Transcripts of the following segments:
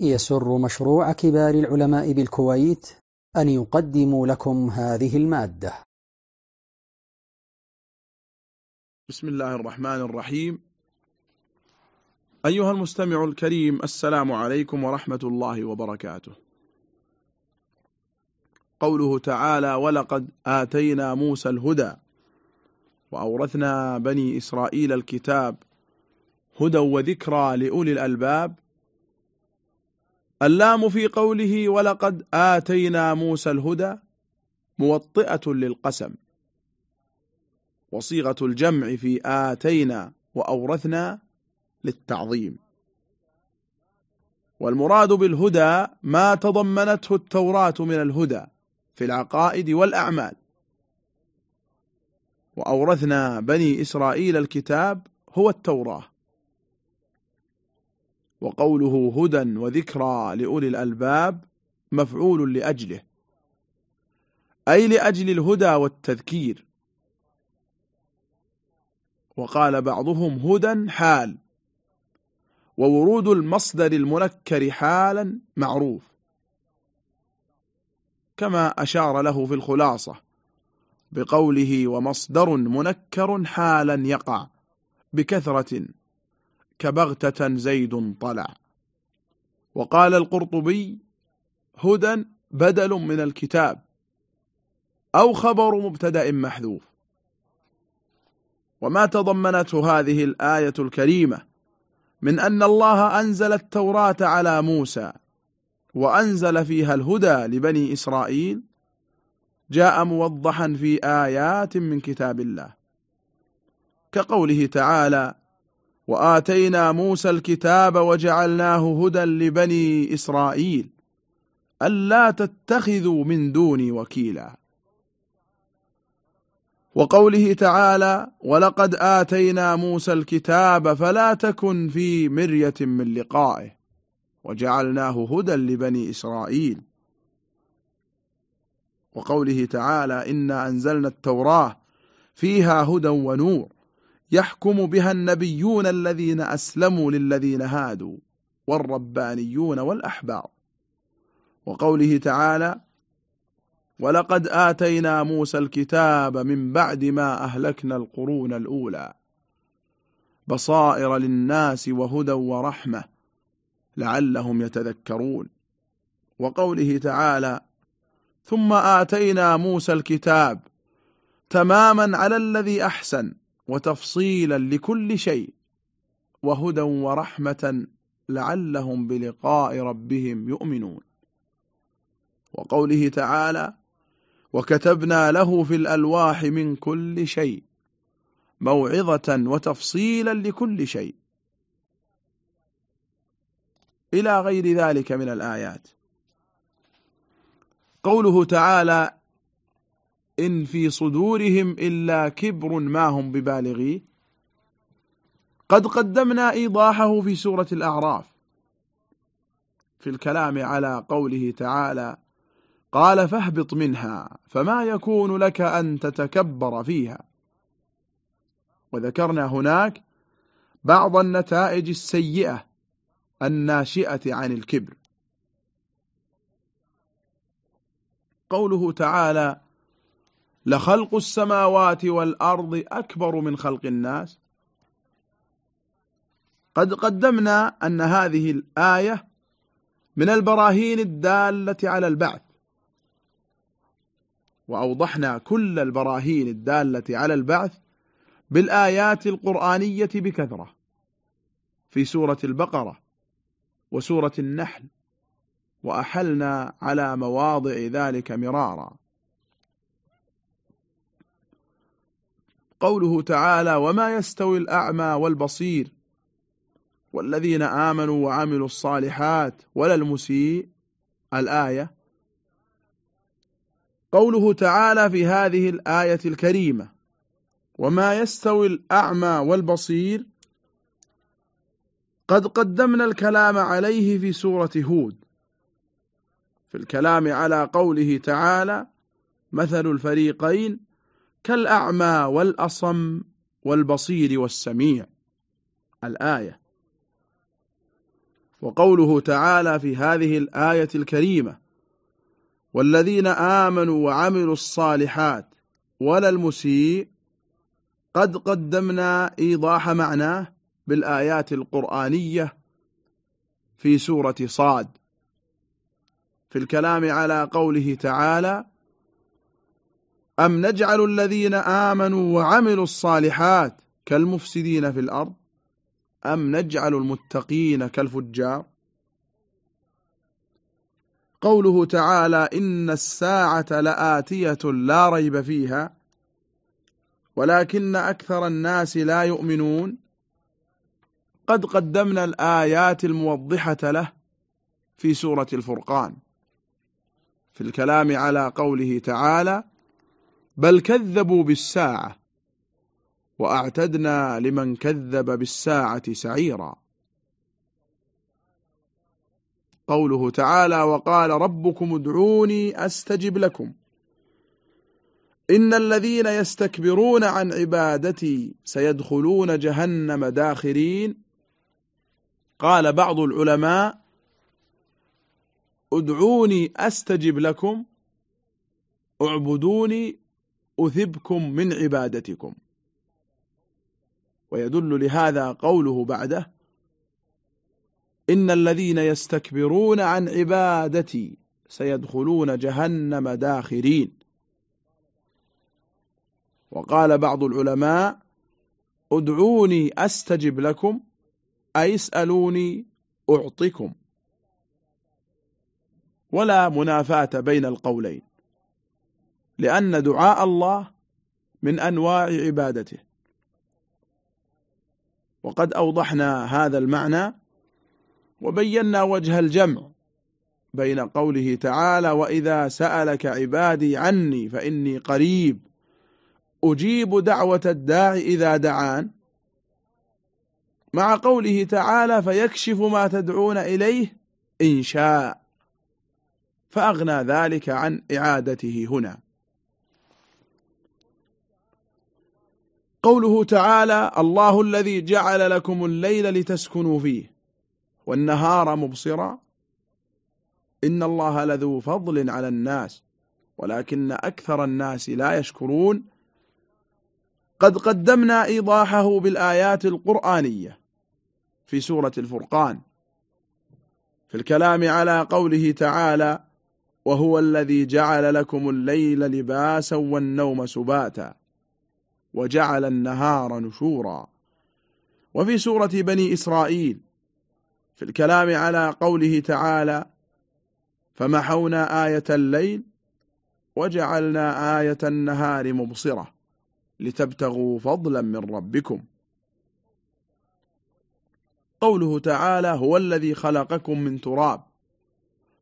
يسر مشروع كبار العلماء بالكويت أن يقدم لكم هذه المادة. بسم الله الرحمن الرحيم. أيها المستمع الكريم السلام عليكم ورحمة الله وبركاته. قوله تعالى ولقد آتينا موسى الهدى وأورثنا بني إسرائيل الكتاب هدى وذكرى لأولي الألباب اللام في قوله ولقد آتينا موسى الهدى موطئة للقسم وصيغة الجمع في آتينا وأورثنا للتعظيم. والمراد بالهدى ما تضمنته التوراة من الهدى في العقائد والأعمال. وأورثنا بني إسرائيل الكتاب هو التوراة. وقوله هدى وذكرى لأولي الألباب مفعول لأجله. أي لأجل الهدى والتذكير. وقال بعضهم هدى حال. وورود المصدر المنكر حالا معروف. كما أشار له في الخلاصة بقوله ومصدر منكر حالا يقع بكثرة كبغتة زيد طلع. وقال القرطبي هدى بدل من الكتاب أو خبر مبتدأ محذوف. وما تضمنته هذه الآية الكريمة من أن الله أنزل التوراة على موسى وأنزل فيها الهدى لبني إسرائيل جاء موضحا في آيات من كتاب الله. كقوله تعالى وآتينا موسى الكتاب وجعلناه هدى لبني إسرائيل. ألا تتخذوا من دوني وكيلا. وقوله تعالى ولقد آتينا موسى الكتاب فلا تكن في مرية من لقائه وجعلناه هدى لبني إسرائيل. وقوله تعالى إنا أنزلنا التوراة فيها هدى ونور. يحكم بها النبيون الذين أسلموا للذين هادوا والربانيون والأحبار. وقوله تعالى ولقد آتينا موسى الكتاب من بعد ما أهلكنا القرون الأولى بصائر للناس وهدى ورحمة لعلهم يتذكرون وقوله تعالى ثم آتينا موسى الكتاب تماما على الذي أحسن وتفصيلا لكل شيء وهدى ورحمة لعلهم بلقاء ربهم يؤمنون. وقوله تعالى وكتبنا له في الألواح من كل شيء موعظة وتفصيلا لكل شيء. إلى غير ذلك من الآيات. قوله تعالى إن في صدورهم إلا كبر ما هم ببالغيه قد قدمنا إيضاحه في سورة الأعراف. في الكلام على قوله تعالى قال فاهبط منها فما يكون لك أن تتكبر فيها. وذكرنا هناك بعض النتائج السيئة الناشئة عن الكبر. قوله تعالى لخلق السماوات والأرض أكبر من خلق الناس. قد قدمنا أن هذه الآية من البراهين الدالة على البعث وأوضحنا كل البراهين الدالة على البعث بالآيات القرآنية بكثرة في سورة البقرة وسورة النحل وأحلنا على مواضع ذلك مرارا. قوله تعالى وما يستوي الأعمى والبصير والذين آمنوا وعملوا الصالحات ولا المسيء الآية قوله تعالى في هذه الآية الكريمة وما يستوي الأعمى والبصير قد قدمنا الكلام عليه في سورة هود في الكلام على قوله تعالى مثل الفريقين كالأعمى والأصم والبصير والسميع. الآية. وقوله تعالى في هذه الآية الكريمة والذين آمنوا وعملوا الصالحات ولا المسيء قد قدمنا إيضاح معناه بالآيات القرآنية في سورة صاد. في الكلام على قوله تعالى أم نجعل الذين آمنوا وعملوا الصالحات كالمفسدين في الأرض؟ أم نجعل المتقين كالفجار؟ قوله تعالى إن الساعة لآتية لا ريب فيها ولكن أكثر الناس لا يؤمنون. قد قدمنا الآيات الموضحة له في سورة الفرقان في الكلام على قوله تعالى بل كذبوا بالساعة وأعتدنا لمن كذب بالساعة سعيرا. قوله تعالى وقال ربكم ادعوني أستجب لكم. إن الذين يستكبرون عن عبادتي سيدخلون جهنم داخرين. قال بعض العلماء ادعوني أستجب لكم اعبدوني أثبكم من عبادتكم. ويدل لهذا قوله بعده إن الذين يستكبرون عن عبادتي سيدخلون جهنم داخرين. وقال بعض العلماء ادعوني أستجب لكم أي اسألوني أعطكم. ولا منافاة بين القولين. لأن دعاء الله من أنواع عبادته. وقد أوضحنا هذا المعنى وبينا وجه الجمع بين قوله تعالى وإذا سألك عبادي عني فإني قريب أجيب دعوة الداعي إذا دعان مع قوله تعالى فيكشف ما تدعون إليه إن شاء فأغنى ذلك عن إعادته هنا. قوله تعالى الله الذي جعل لكم الليل لتسكنوا فيه والنهار مبصرا. إن الله لذو فضل على الناس ولكن أكثر الناس لا يشكرون. قد قدمنا إيضاحه بالآيات القرآنية في سورة الفرقان في الكلام على قوله تعالى وهو الذي جعل لكم الليل لباسا والنوم سباتا. وجعل النهار نشورا. وفي سورة بني إسرائيل في الكلام على قوله تعالى فمحونا آية الليل وجعلنا آية النهار مبصرة لتبتغوا فضلا من ربكم. قوله تعالى هو الذي خلقكم من تراب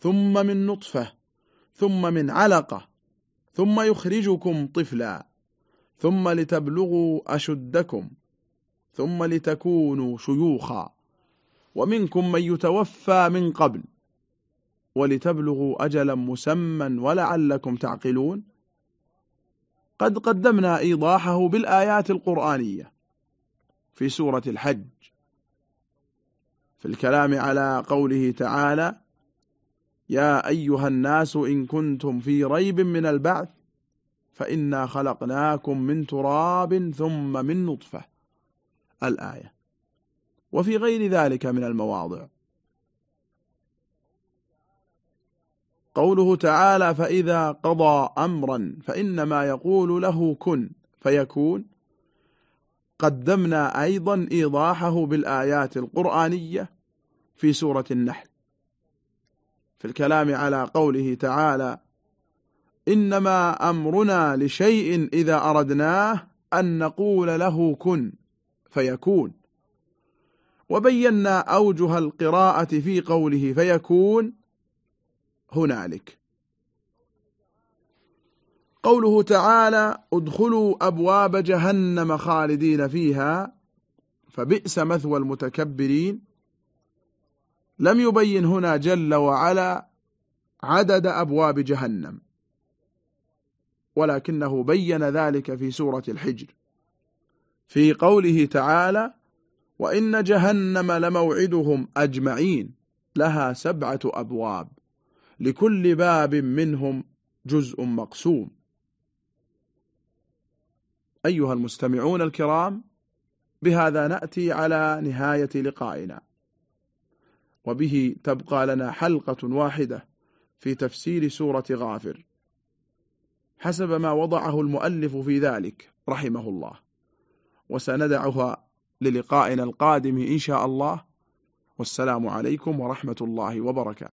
ثم من نطفة ثم من علقة ثم يخرجكم طفلا. ثم لتبلغوا أشدكم ثم لتكونوا شيوخا ومنكم من يتوفى من قبل ولتبلغوا أجلا مسمى ولعلكم تعقلون. قد قدمنا إيضاحه بالآيات القرآنية في سورة الحج في الكلام على قوله تعالى يا أيها الناس إن كنتم في ريب من البعث فإنا خلقناكم من تراب ثم من نطفة. الآية. وفي غير ذلك من المواضع. قوله تعالى فإذا قضى أمرا فإنما يقول له كن فيكون. قدمنا أيضا إيضاحه بالآيات القرآنية في سورة النحل. في الكلام على قوله تعالى إنما أمرنا لشيء إذا أردناه أن نقول له كن فيكون. وبينا أوجه القراءة في قوله فيكون هنالك. قوله تعالى ادخلوا أبواب جهنم خالدين فيها فبئس مثوى المتكبرين. لم يبين هنا جل وعلا عدد أبواب جهنم. ولكنه بين ذلك في سورة الحجر. في قوله تعالى وإن جهنم لموعدهم أجمعين لها سبعة أبواب لكل باب منهم جزء مقسوم. أيها المستمعون الكرام بهذا نأتي على نهاية لقائنا. وبه تبقى لنا حلقة واحدة في تفسير سورة غافر. حسب ما وضعه المؤلف في ذلك رحمه الله. وسندعها للقائنا القادم إن شاء الله. والسلام عليكم ورحمة الله وبركاته.